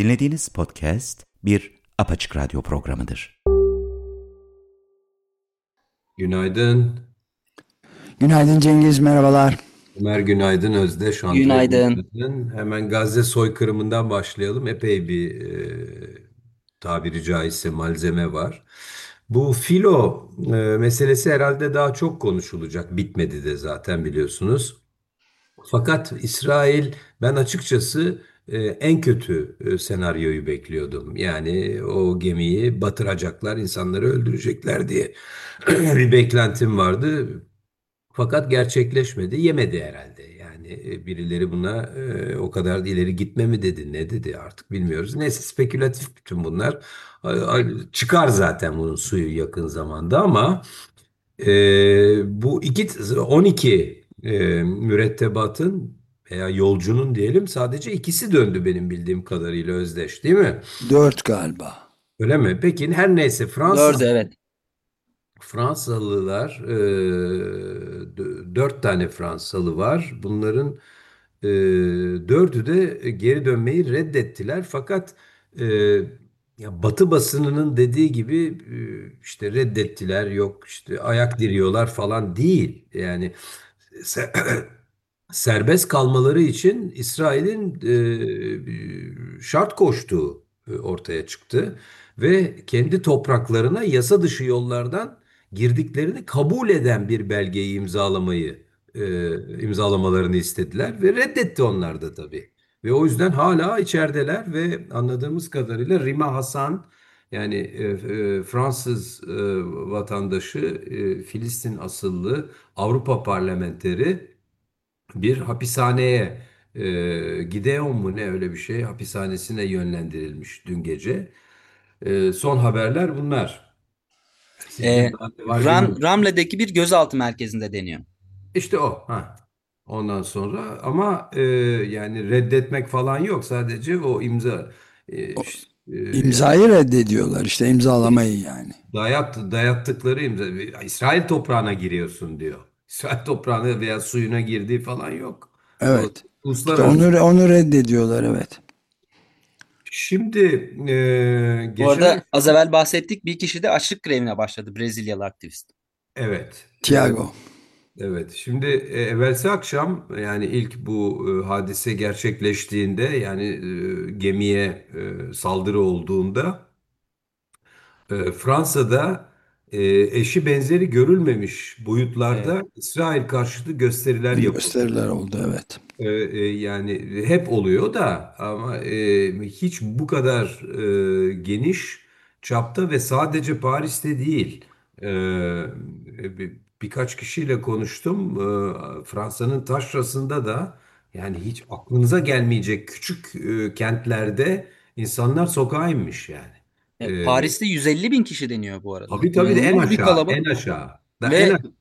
Dinlediğiniz podcast bir apaçık radyo programıdır. Günaydın. Günaydın Cengiz, merhabalar. Ömer günaydın, Özdeş, Andre Günaydın. günaydın. Hemen Gazze soykırımından başlayalım. Epey bir e, tabiri caizse malzeme var. Bu filo e, meselesi herhalde daha çok konuşulacak. Bitmedi de zaten biliyorsunuz. Fakat İsrail ben açıkçası e, en kötü e, senaryoyu bekliyordum. Yani o gemiyi batıracaklar, insanları öldürecekler diye bir beklentim vardı. Fakat gerçekleşmedi, yemedi herhalde. Yani e, birileri buna e, o kadar ileri gitme mi dedi, ne dedi artık bilmiyoruz. Neyse spekülatif bütün bunlar. Çıkar zaten bunun suyu yakın zamanda ama bu iki 12 e, mürettebatın veya yolcunun diyelim sadece ikisi döndü benim bildiğim kadarıyla Özdeş, değil mi? Dört galiba. Öyle mi? Peki her neyse Fransız Dördü evet. Fransalılar e, dö- dört tane Fransalı var. Bunların e, dördü de geri dönmeyi reddettiler. Fakat e, ya Batı basınının dediği gibi e, işte reddettiler yok işte ayak diriyorlar falan değil. Yani serbest kalmaları için İsrail'in e, şart koştuğu e, ortaya çıktı ve kendi topraklarına yasa dışı yollardan girdiklerini kabul eden bir belgeyi imzalamayı e, imzalamalarını istediler ve reddetti onlar da tabii. Ve o yüzden hala içerideler ve anladığımız kadarıyla Rima Hasan yani e, e, Fransız e, vatandaşı e, Filistin asıllı Avrupa parlamenteri bir hapishaneye e, Gideon mu ne öyle bir şey hapishanesine yönlendirilmiş dün gece. E, son haberler bunlar. Var Ram. Ramle'deki bir gözaltı merkezinde deniyor. İşte o. Ha. Ondan sonra ama e, yani reddetmek falan yok. Sadece o imza e, O işte, e, imzayı reddediyorlar işte imzalamayı yani. dayat, dayattıkları imza. İsrail toprağına giriyorsun diyor. İsrail toprağına veya suyuna girdiği falan yok. Evet. İşte uluslararası. onu onu reddediyorlar evet. Şimdi e, Bu geçen arada az evvel bahsettik bir kişi de açlık grevine başladı Brezilyalı aktivist. evet Tiago. evet şimdi e, evvelsi akşam yani ilk bu e, hadise gerçekleştiğinde yani e, gemiye e, saldırı olduğunda e, Fransa'da e, eşi benzeri görülmemiş Evet. boyutlarda İsrail karşıtı gösteriler yapıldı. Gösteriler oldu evet. Ee, e, yani hep oluyor da ama e, hiç bu kadar e, geniş çapta ve sadece Paris'te değil. Ee, bir- birkaç kişiyle konuştum. Ee, Fransa'nın taşrasında da yani hiç aklınıza gelmeyecek küçük e, kentlerde insanlar sokağa inmiş yani. Ee, Paris'te 150 bin kişi deniyor bu arada. tabii tabii de en İnanılmaz bir aşağı, kalabalık en aşağı. Da en ve aşağı.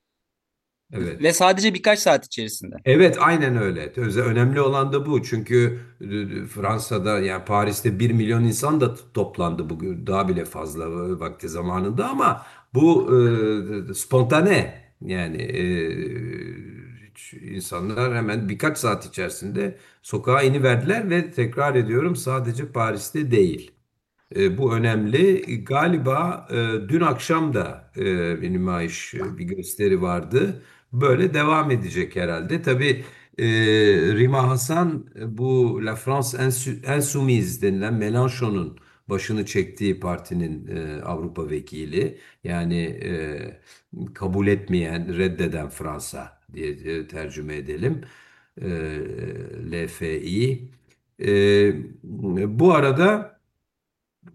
Evet. ve sadece birkaç saat içerisinde. Evet, aynen öyle. Önemli olan da bu. Çünkü e, Fransa'da yani Paris'te bir milyon insan da toplandı bugün daha bile fazla e, vakti zamanında ama bu e, spontane yani e, insanlar hemen birkaç saat içerisinde sokağa iniverdiler ve tekrar ediyorum sadece Paris'te değil. E, bu önemli. Galiba e, dün akşam da e, bir nümayiş, e, bir gösteri vardı. Böyle devam edecek herhalde. Tabii e, Rima Hasan e, bu La France Insou- Insoumise denilen Mélenchon'un başını çektiği partinin e, Avrupa vekili. Yani e, kabul etmeyen, reddeden Fransa diye e, tercüme edelim. E, LFI. E, bu arada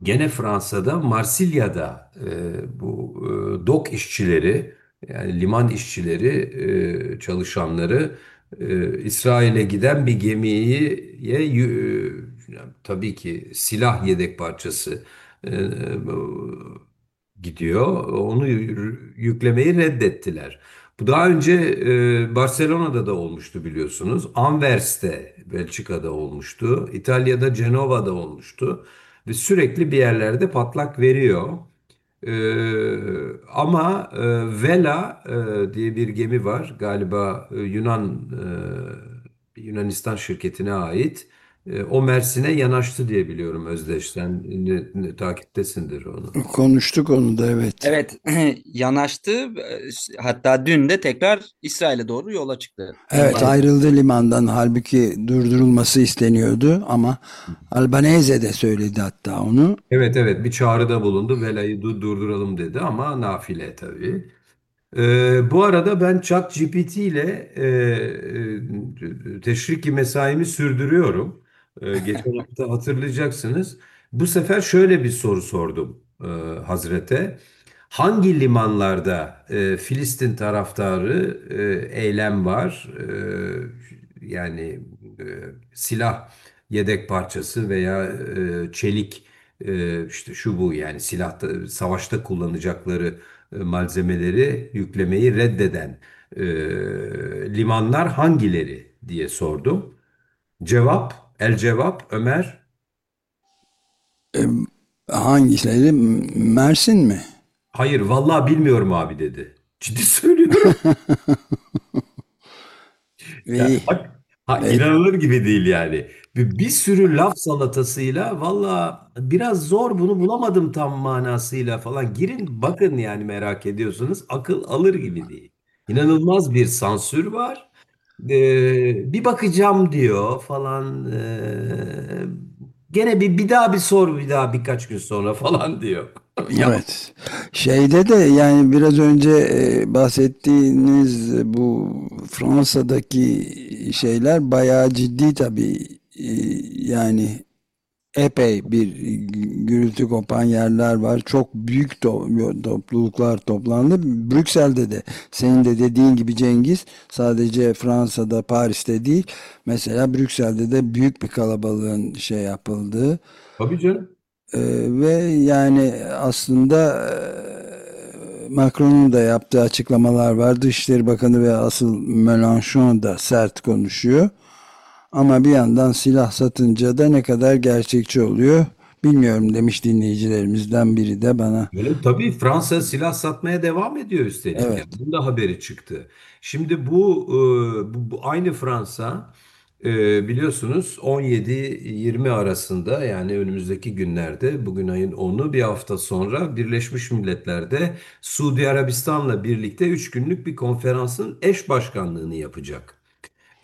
Gene Fransa'da, Marsilya'da e, bu e, dok işçileri, yani liman işçileri, e, çalışanları e, İsrail'e giden bir gemiye yü- e, tabii ki silah yedek parçası e, gidiyor. Onu yü- yüklemeyi reddettiler. Bu daha önce e, Barcelona'da da olmuştu biliyorsunuz. Anvers'te, Belçika'da olmuştu. İtalya'da, Cenova'da olmuştu. Ve sürekli bir yerlerde patlak veriyor. Ee, ama e, Vela e, diye bir gemi var. Galiba e, Yunan e, Yunanistan şirketine ait. E, o Mersin'e yanaştı diye biliyorum Özdeş. Sen ne, ne- takiptesindir onu. Konuştuk onu da evet. Evet, yanaştı. E, Hatta dün de tekrar İsrail'e doğru yola çıktı. Evet ayrıldı limandan halbuki durdurulması isteniyordu ama Albanese de söyledi hatta onu. Evet evet bir çağrıda bulundu. Velayı du- durduralım dedi ama nafile tabii. Ee, bu arada ben ChatGPT ile e, e, teşriki mesaimi sürdürüyorum. Ee, geçen hafta hatırlayacaksınız. Bu sefer şöyle bir soru sordum e, Hazret'e. Hangi limanlarda e, Filistin taraftarı e, eylem var? E, yani e, silah yedek parçası veya e, çelik e, işte şu bu yani silahta savaşta kullanacakları e, malzemeleri yüklemeyi reddeden e, limanlar hangileri diye sordum. Cevap, el cevap Ömer. Hangileri? Mersin mi? Hayır vallahi bilmiyorum abi dedi. Ciddi söylüyorum. Ya, İyi. bak, ha, Evet. inanılır gibi değil yani. Bir, bir sürü laf salatasıyla valla biraz zor bunu bulamadım tam manasıyla falan. Girin bakın yani merak ediyorsunuz. Akıl alır gibi değil. İnanılmaz bir sansür var. Bir bakacağım diyor falan. Ee, gene bir, bir daha bir sor bir daha birkaç gün sonra falan diyor. Evet. Şeyde de yani biraz önce bahsettiğiniz bu Fransa'daki şeyler bayağı ciddi tabii. Yani epey bir gürültü kopan yerler var. Çok büyük to- topluluklar toplandı. Brüksel'de de senin de dediğin gibi Cengiz sadece Fransa'da Paris'te değil mesela Brüksel'de de büyük bir kalabalığın şey yapıldığı tabii canım. ee, ve yani aslında e, Macron'un da yaptığı açıklamalar var. Dışişleri Bakanı ve asıl Mélenchon da sert konuşuyor. Ama bir yandan silah satınca da ne kadar gerçekçi oluyor bilmiyorum demiş dinleyicilerimizden biri de bana. Öyle, tabii Fransa silah satmaya devam ediyor üstelik. Evet. Yani bunun da haberi çıktı. Şimdi bu, e, bu, bu aynı Fransa e, biliyorsunuz 17-20 arasında yani önümüzdeki günlerde bugün ayın 10'u bir hafta sonra Birleşmiş Milletler'de Suudi Arabistan'la birlikte 3 günlük bir konferansın eş başkanlığını yapacak.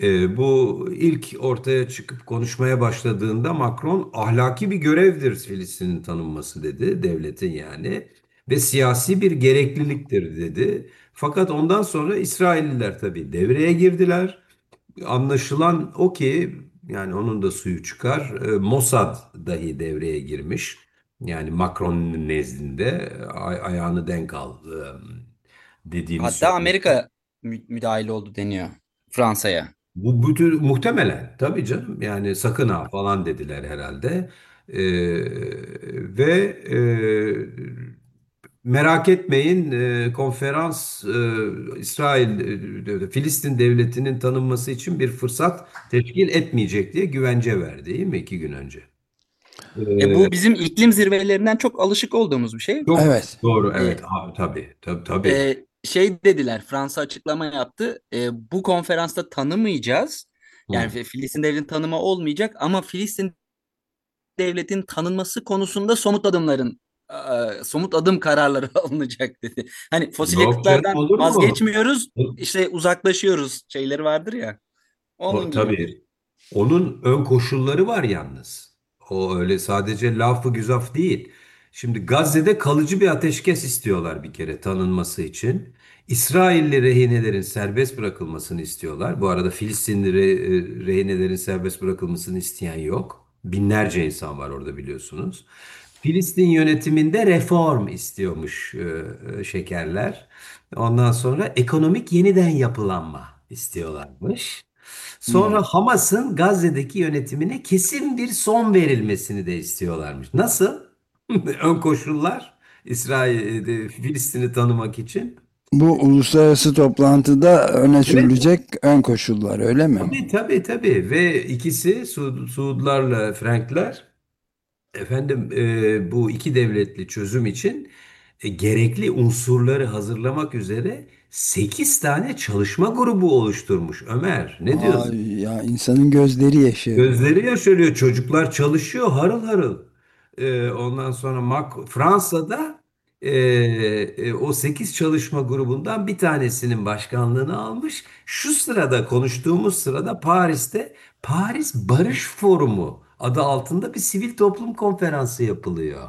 E, bu ilk ortaya çıkıp konuşmaya başladığında Macron ahlaki bir görevdir Filistin'in tanınması dedi, devletin yani ve siyasi bir gerekliliktir dedi. Fakat ondan sonra İsrailliler tabii devreye girdiler. Anlaşılan o ki yani onun da suyu çıkar. E, Mossad dahi devreye girmiş. Yani Macron'un nezdinde ay- ayağını denk al e, dediğini Hatta söylüyor. Amerika mü- müdahil oldu deniyor Fransa'ya. Bu bütün muhtemelen tabii canım yani sakın ha falan dediler herhalde. Ee, ve e, merak etmeyin e, konferans e, İsrail e, Filistin devletinin tanınması için bir fırsat teşkil etmeyecek diye güvence verdi değil mi iki gün önce? E bu bizim iklim zirvelerinden çok alışık olduğumuz bir şey. Çok Evet. doğru E, evet ha, tabii tabii tabii. e, şey dediler Fransa açıklama yaptı. E, bu konferansta tanımayacağız. Yani. Fi- Filistin devletinin tanımı olmayacak ama Filistin devletin tanınması konusunda somut adımların e, somut adım kararları alınacak dedi. Hani fosil Yok yakıtlardan olur mu? vazgeçmiyoruz, işte uzaklaşıyoruz şeyleri vardır ya. O, Onun gibi. tabii. Onun ön koşulları var yalnız. O öyle sadece lafı güzaf değil. Şimdi Gazze'de kalıcı bir ateşkes istiyorlar bir kere tanınması için. İsrailli rehinelerin serbest bırakılmasını istiyorlar. Bu arada Filistinli re- rehinelerin serbest bırakılmasını isteyen yok. Binlerce insan var orada biliyorsunuz. Filistin yönetiminde reform istiyormuş e, e, şekerler. Ondan sonra ekonomik yeniden yapılanma istiyorlarmış. Sonra Hamas'ın Gazze'deki yönetimine kesin bir son verilmesini de istiyorlarmış. Nasıl? Ön koşullar İsrail, Filistin'i tanımak için. Bu uluslararası toplantıda öne Evet. sürülecek ön koşullar öyle mi? Tabii tabii tabii ve ikisi Su Suudlarla Frankler efendim e, bu iki devletli çözüm için e, gerekli unsurları hazırlamak üzere 8 tane çalışma grubu oluşturmuş Ömer. Ne diyorsun? ya insanın gözleri yaşarıyor. Gözleri yaşarıyor. Çocuklar çalışıyor harıl harıl. Ee, ondan sonra Mac Fransa'da e, e, o 8 çalışma grubundan bir tanesinin başkanlığını almış. Şu sırada konuştuğumuz sırada Paris'te Paris Barış Forumu adı altında bir sivil toplum konferansı yapılıyor.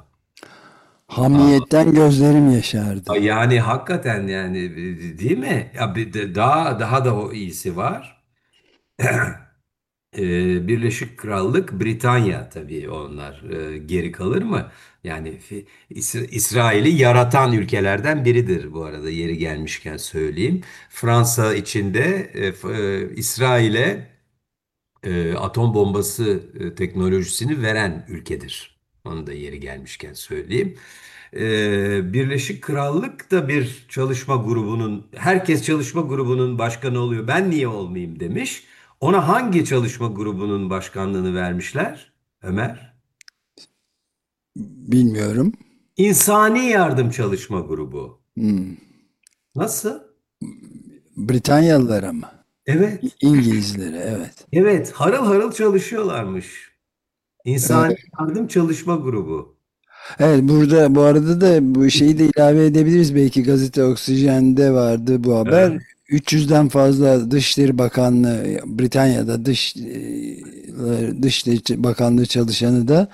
Hamiyetten gözlerim yaşardı. Yani hakikaten yani e, değil mi? Ya bir de daha daha da o iyisi var. Ee, Birleşik Krallık, Britanya tabii onlar e, geri kalır mı? Yani İsrail'i yaratan ülkelerden biridir bu arada yeri gelmişken söyleyeyim. Fransa içinde e, e, İsrail'e atom bombası e, teknolojisini veren ülkedir. Onu da yeri gelmişken söyleyeyim. E, Birleşik Krallık da bir çalışma grubunun, herkes çalışma grubunun başkanı oluyor. Ben niye olmayayım demiş. Ona hangi çalışma grubunun başkanlığını vermişler? Ömer? Bilmiyorum. İnsani Yardım Çalışma Grubu. Hmm. Nasıl? Britanyalılara mı? Evet, İngilizlere evet. evet. Harıl harıl çalışıyorlarmış. İnsani Yardım Çalışma Grubu. Evet burada bu arada da bu şeyi de ilave edebiliriz. Belki gazete Oksijen'de vardı bu haber. Evet. 300'den fazla Dışişleri Bakanlığı Britanya'da Dış Dışişleri Bakanlığı çalışanı da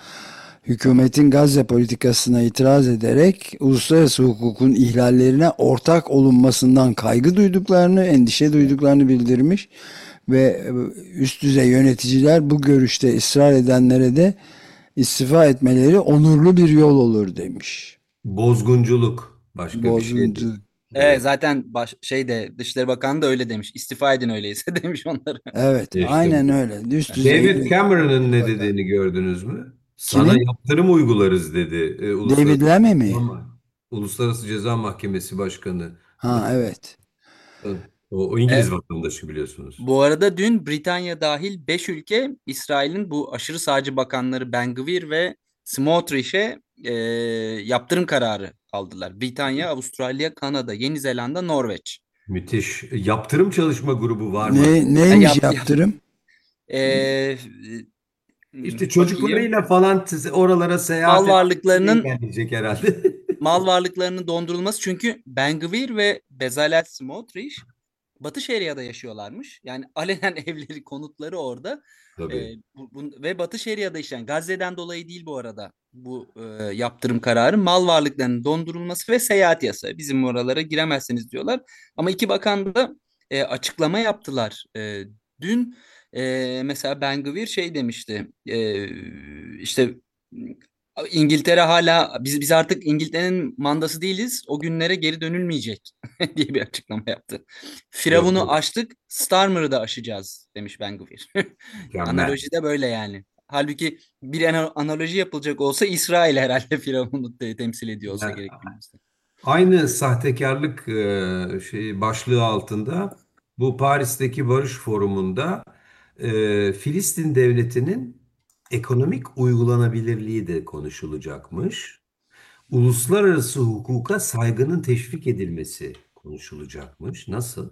hükümetin Gazze politikasına itiraz ederek uluslararası hukukun ihlallerine ortak olunmasından kaygı duyduklarını, endişe duyduklarını bildirmiş ve üst düzey yöneticiler bu görüşte ısrar edenlere de istifa etmeleri onurlu bir yol olur demiş. Bozgunculuk. Başka bir şey değil. Evet zaten baş, şeyde Dışişleri Bakanı da öyle demiş. İstifa edin öyleyse demiş onlara. Evet, İşte aynen öyle. Üst düzey. David Cameron'ın ne dediğini gördünüz mü? Sana Kimin? yaptırım uygularız dedi. Ee, Uluslararası David Lammy mi? Uluslararası Ceza Mahkemesi Başkanı. Ha evet. O, o İngiliz Evet. vatandaşı biliyorsunuz. Bu arada dün Britanya dahil 5 ülke İsrail'in bu aşırı sağcı bakanları Ben Gvir ve Smotrich'e e, yaptırım kararı aldılar. Britanya, Avustralya, Kanada, Yeni Zelanda, Norveç. Müthiş. Yaptırım çalışma grubu var mı? Ne, neymiş Yap- yap- yaptırım? E, İşte bakayım. çocuklarıyla falan oralara seyahat Mal varlıklarının gelecek herhalde. mal varlıklarının dondurulması çünkü Ben Gvir ve Bezalel Smotrich Batı Şeria'da yaşıyorlarmış. Yani alenen evleri, konutları orada. Tabii. Ee, bu- bu- ve Batı Şeria'da işleyen Gazze'den dolayı değil bu arada bu e, yaptırım kararı mal varlıklarının dondurulması ve seyahat yasağı. Bizim oralara giremezsiniz diyorlar. Ama iki bakan da e, açıklama yaptılar. E, dün e, mesela Ben Gvir şey demişti. E, işte İngiltere hala biz biz artık İngiltere'nin mandası değiliz. O günlere geri dönülmeyecek diye bir açıklama yaptı. Firavun'u yok. aştık, Starmer'ı da aşacağız demiş Ben Gvir. Analoji de böyle yani. Halbuki bir ana- analoji yapılacak olsa İsrail herhalde Firavun'u te- temsil ediyor olsa Ya, gerek. Aynı sahtekarlık şey başlığı altında bu Paris'teki Barış Forumu'nda e, Filistin devletinin ekonomik uygulanabilirliği de konuşulacakmış. Uluslararası hukuka saygının teşvik edilmesi konuşulacakmış. Nasıl?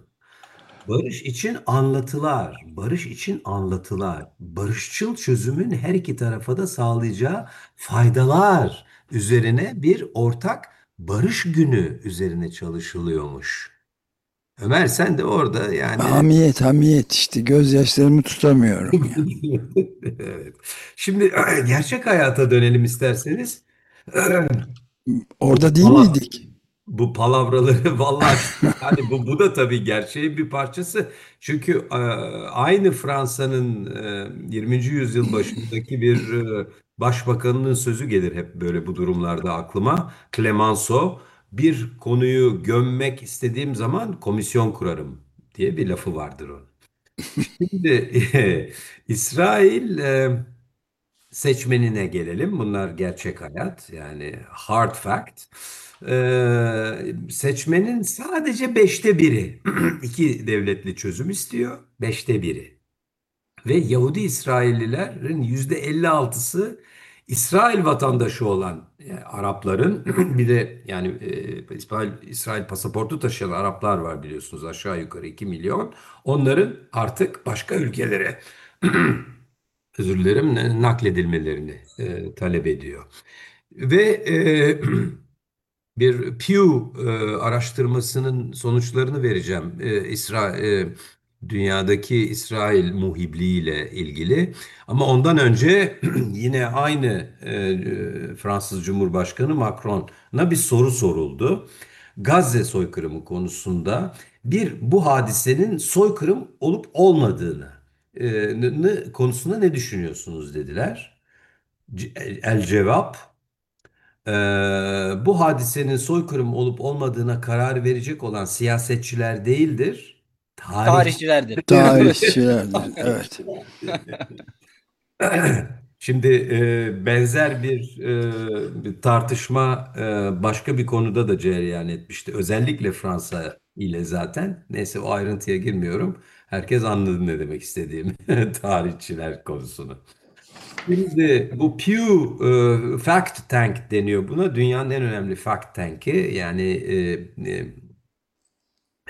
Barış için anlatılar, barış için anlatılar, barışçıl çözümün her iki tarafa da sağlayacağı faydalar üzerine bir ortak barış günü üzerine çalışılıyormuş. Ömer sen de orada yani Hamiyet, hamiyet işte gözyaşlarımı tutamıyorum. Evet. Şimdi gerçek hayata dönelim isterseniz. Orada değil Valla miydik? bu palavraları vallahi hani bu bu da tabii gerçeğin bir parçası. Çünkü e, aynı Fransa'nın e, 20. yüzyıl başındaki bir e, başbakanının sözü gelir hep böyle bu durumlarda aklıma. Clemenceau bir konuyu gömmek istediğim zaman komisyon kurarım diye bir lafı vardır onun. Şimdi İsrail e, seçmenine gelelim. Bunlar gerçek hayat yani hard fact. Ee, seçmenin sadece beşte biri iki devletli çözüm istiyor. Beşte biri. Ve Yahudi İsraillilerin yüzde 56'sı İsrail vatandaşı olan e, Arapların bir de yani e, İsrail, İsrail pasaportu taşıyan Araplar var biliyorsunuz aşağı yukarı 2 milyon. Onların artık başka ülkelere özür dilerim nakledilmelerini e, talep ediyor. Ve e, bir Pew e, araştırmasının sonuçlarını vereceğim. E, İsra, e, dünyadaki İsrail muhibliği ile ilgili. Ama ondan önce yine aynı e, Fransız Cumhurbaşkanı Macron'a bir soru soruldu. Gazze soykırımı konusunda bir bu hadisenin soykırım olup olmadığını e, konusunda ne düşünüyorsunuz dediler. El cevap e, bu hadisenin soykırım olup olmadığına karar verecek olan siyasetçiler değildir. Tarih... Tarihçilerdir. Tarihçilerdir, evet. Şimdi e, benzer bir, e, bir tartışma e, başka bir konuda da cereyan etmişti. Özellikle Fransa ile zaten. Neyse o ayrıntıya girmiyorum. Herkes anladı ne demek istediğimi tarihçiler konusunu. Şimdi bu Pew e, Fact Tank deniyor buna. Dünyanın en önemli fact tank'i. Yani e, e,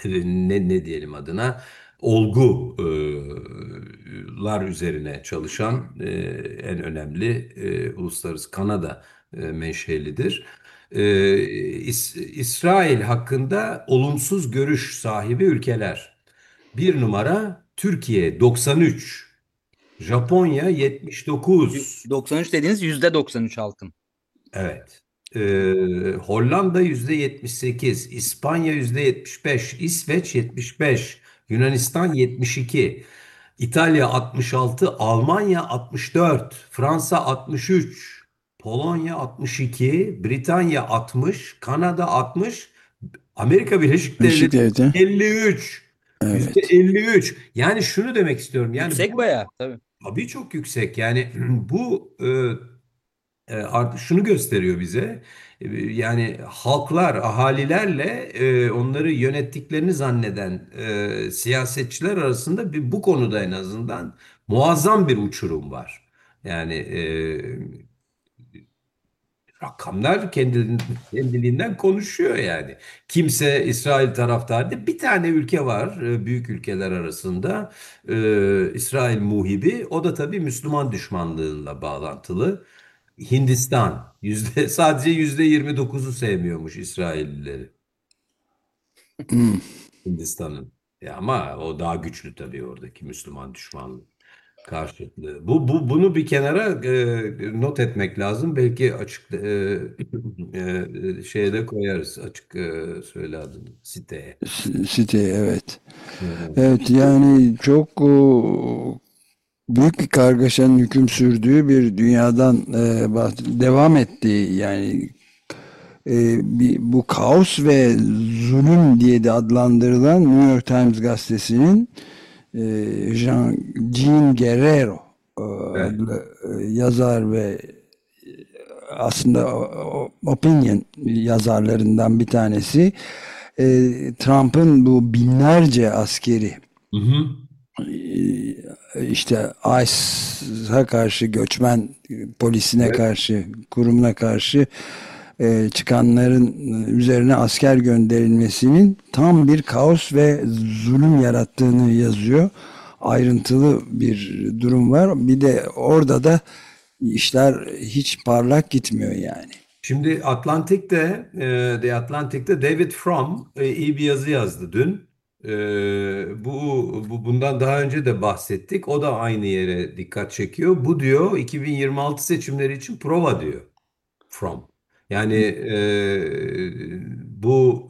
ne, ne diyelim adına olgular üzerine çalışan en önemli uluslararası Kanada menşelidir. İs, İsrail hakkında olumsuz görüş sahibi ülkeler. Bir numara Türkiye 93, Japonya 79. 93 dediğiniz yüzde 93 halkın. Evet. Ee, Hollanda yüzde 78, İspanya yüzde 75, İsveç 75, Yunanistan 72, İtalya 66, Almanya 64, Fransa 63, Polonya 62, Britanya 60, Kanada 60, Amerika Birleşik Devletleri 53. Evet. %53. Yani şunu demek istiyorum. Yani yüksek bayağı tabii. Tabii çok yüksek. Yani bu e, e, şunu gösteriyor bize. E, yani halklar, ahalilerle e, onları yönettiklerini zanneden e, siyasetçiler arasında bir, bu konuda en azından muazzam bir uçurum var. Yani e, rakamlar kendiliğinden konuşuyor yani. Kimse İsrail taraftarı değil. Bir tane ülke var büyük ülkeler arasında İsrail muhibi. O da tabii Müslüman düşmanlığıyla bağlantılı. Hindistan yüzde sadece yüzde 29'u sevmiyormuş İsraillileri. Hmm. Hindistan'ın. Ya ama o daha güçlü tabii oradaki Müslüman düşmanlığı karşıtlığı. Bu, bu bunu bir kenara e, not etmek lazım. Belki açık e, e, şeye de koyarız. Açık e, söyle adını siteye. Siteye evet. Evet, evet yani çok o, büyük bir kargaşanın hüküm sürdüğü bir dünyadan e, devam ettiği yani e, bir, bu kaos ve zulüm diye de adlandırılan New York Times gazetesinin e, Jean, Jean Guerrero e, evet. E, yazar ve aslında opinion yazarlarından bir tanesi. E, Trump'ın bu binlerce askeri hı hı işte ICE'a karşı göçmen polisine evet. karşı kurumuna karşı e, çıkanların üzerine asker gönderilmesinin tam bir kaos ve zulüm yarattığını yazıyor. Ayrıntılı bir durum var. Bir de orada da işler hiç parlak gitmiyor yani. Şimdi Atlantik'te, e, The Atlantik'te David Fromm e, iyi bir yazı yazdı dün. Ee, bu, bu bundan daha önce de bahsettik. O da aynı yere dikkat çekiyor. Bu diyor 2026 seçimleri için prova diyor. From. Yani e, bu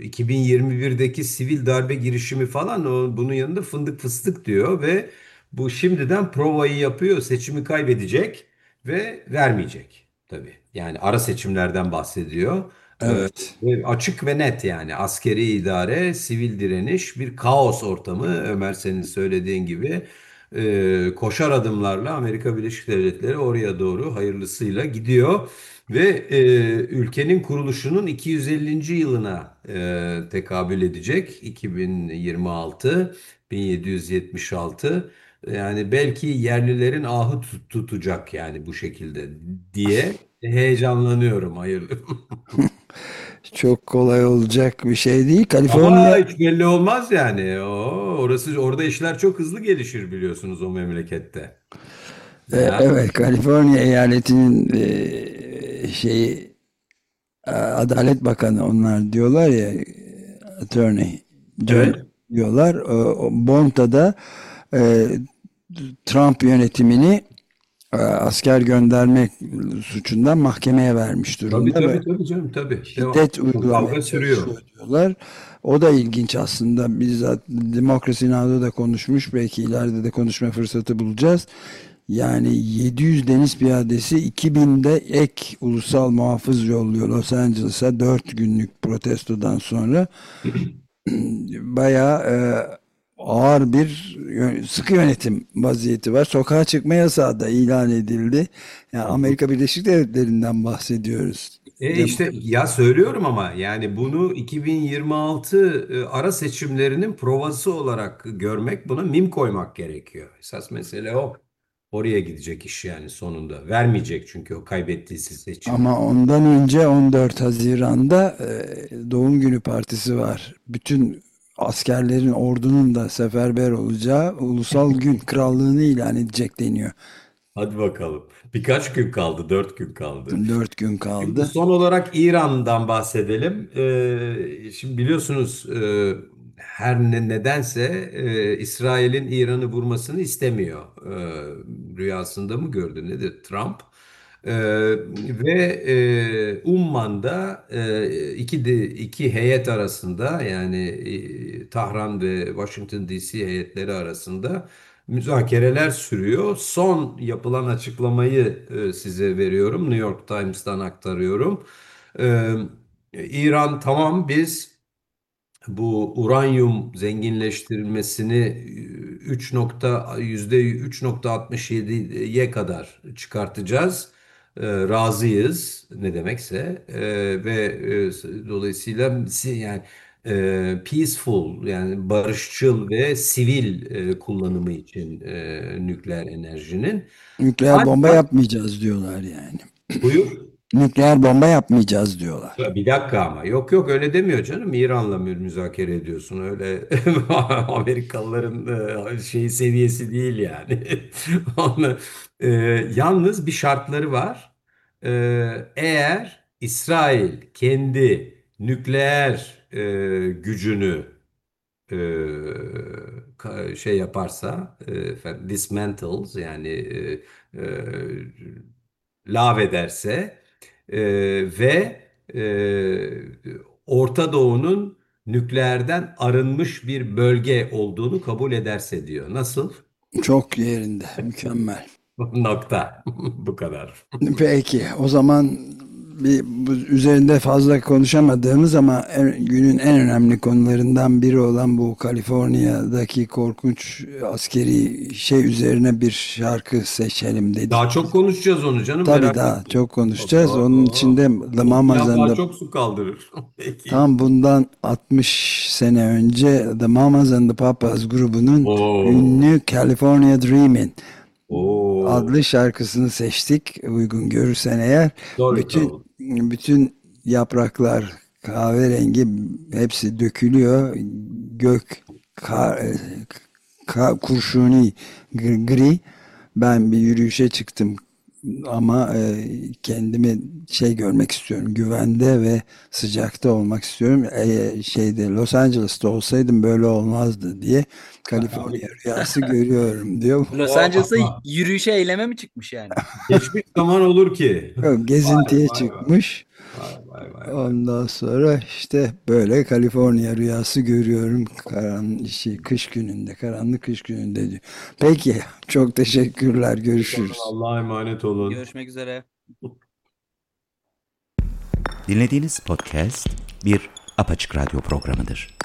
e, 2021'deki sivil darbe girişimi falan o, bunun yanında fındık fıstık diyor ve bu şimdiden provayı yapıyor. Seçimi kaybedecek ve vermeyecek tabii. Yani ara seçimlerden bahsediyor. Evet. Ee, açık ve net yani askeri idare, sivil direniş, bir kaos ortamı Ömer senin söylediğin gibi. e, koşar adımlarla Amerika Birleşik Devletleri oraya doğru hayırlısıyla gidiyor. Ve e, ülkenin kuruluşunun 250. yılına e, tekabül edecek 2026 1776 yani belki yerlilerin ahı tut- tutacak yani bu şekilde diye heyecanlanıyorum hayırlı. Çok kolay olacak bir şey değil. Ama Kaliforniya hiç belli olmaz yani. O, orası orada işler çok hızlı gelişir biliyorsunuz o memlekette. E, Ya. evet Kaliforniya eyaletinin e, şeyi e, Adalet Bakanı onlar diyorlar ya e, attorney Evet. diyorlar. O Bonta'da e, Trump yönetimini e, asker göndermek suçundan mahkemeye vermiş Tabii durumda ve tabii tabii canım tabii. şiddet uygulamaya sürüyor. diyorlar. O da ilginç aslında. Bizzat Demokrasi Now'da da konuşmuş. Belki ileride de konuşma fırsatı bulacağız. Yani 700 deniz piyadesi 2000'de ek ulusal muhafız yolluyor Los Angeles'a 4 günlük protestodan sonra. Bayağı e, ağır bir sıkı yönetim vaziyeti var. Sokağa çıkma yasağı da ilan edildi. Yani Amerika Birleşik Devletleri'nden bahsediyoruz. E işte ya söylüyorum ama yani bunu 2026 e, ara seçimlerinin provası olarak görmek buna mim koymak gerekiyor. Esas mesele o. Oraya gidecek iş yani sonunda. Vermeyecek çünkü o kaybettiği seçim. Ama ondan önce 14 Haziran'da e, Doğum Günü Partisi var. Bütün askerlerin, ordunun da seferber olacağı ulusal gün krallığını ilan edecek deniyor. Hadi bakalım. Birkaç gün kaldı, dört gün kaldı. 4 gün Şimdi kaldı. son olarak İran'dan bahsedelim. Ee, şimdi biliyorsunuz e, her ne, nedense e, İsrail'in İran'ı vurmasını istemiyor. E, rüyasında mı gördü nedir Trump? E, ve e, Umman'da e, iki de, iki heyet arasında yani e, Tahran ve Washington DC heyetleri arasında müzakereler sürüyor. Son yapılan açıklamayı e, size veriyorum. New York Times'tan aktarıyorum. Ee, İran tamam biz bu uranyum zenginleştirilmesini 3 nokta %3.67'ye kadar çıkartacağız. Ee, razıyız ne demekse Ee, ve e, dolayısıyla yani e, peaceful yani barışçıl ve sivil e, kullanımı için e, nükleer enerjinin. Nükleer bomba Ancak yapmayacağız diyorlar yani. buyur. Nükleer bomba yapmayacağız diyorlar. Bir dakika ama. Yok yok öyle demiyor canım. İran'la mü müzakere ediyorsun. Öyle Amerikalıların e, şey seviyesi değil yani. E, yalnız bir şartları var. E, eğer İsrail kendi nükleer gücünü şey yaparsa dismantles yani e, e, lağvederse e, ve e, Orta Doğu'nun nükleerden arınmış bir bölge olduğunu kabul ederse diyor. Nasıl? Çok yerinde, mükemmel. Nokta. Bu kadar. Peki, o zaman bir, üzerinde fazla konuşamadığımız ama en- günün en önemli konularından biri olan bu Kaliforniya'daki korkunç askeri şey üzerine bir şarkı seçelim dedik. Daha çok konuşacağız onu canım Tabii merak daha etme. çok konuşacağız. Oho, Onun içinde The and daha çok su kaldırır. Peki. Tam bundan 60 sene önce The Mamas and the Papas grubunun Oo. ünlü California Dreamin' Oo. adlı şarkısını seçtik. Uygun görürsen eğer. Sorry, Bütün Carl. Bütün yapraklar kahverengi hepsi dökülüyor. Gök kar, ka- kurşuni gri. Ben bir yürüyüşe çıktım ama e, kendimi şey görmek istiyorum. Güvende ve sıcakta olmak istiyorum. E, şeyde Los Angeles'ta olsaydım böyle olmazdı diye Kaliforniya rüyası görüyorum diyor. Los. Angeles'a yürüyüşe eyleme mi çıkmış yani? Hiçbir zaman olur ki. Yok, Gezintiye Vay, vay, vay. Vay vay. Ondan sonra işte böyle Kaliforniya rüyası görüyorum. Karan, şey, kış gününde, karanlık kış gününde diyor. Peki, çok teşekkürler. Görüşürüz. Allah'a emanet olun. Görüşmek üzere. Dinlediğiniz podcast bir apaçık radyo programıdır.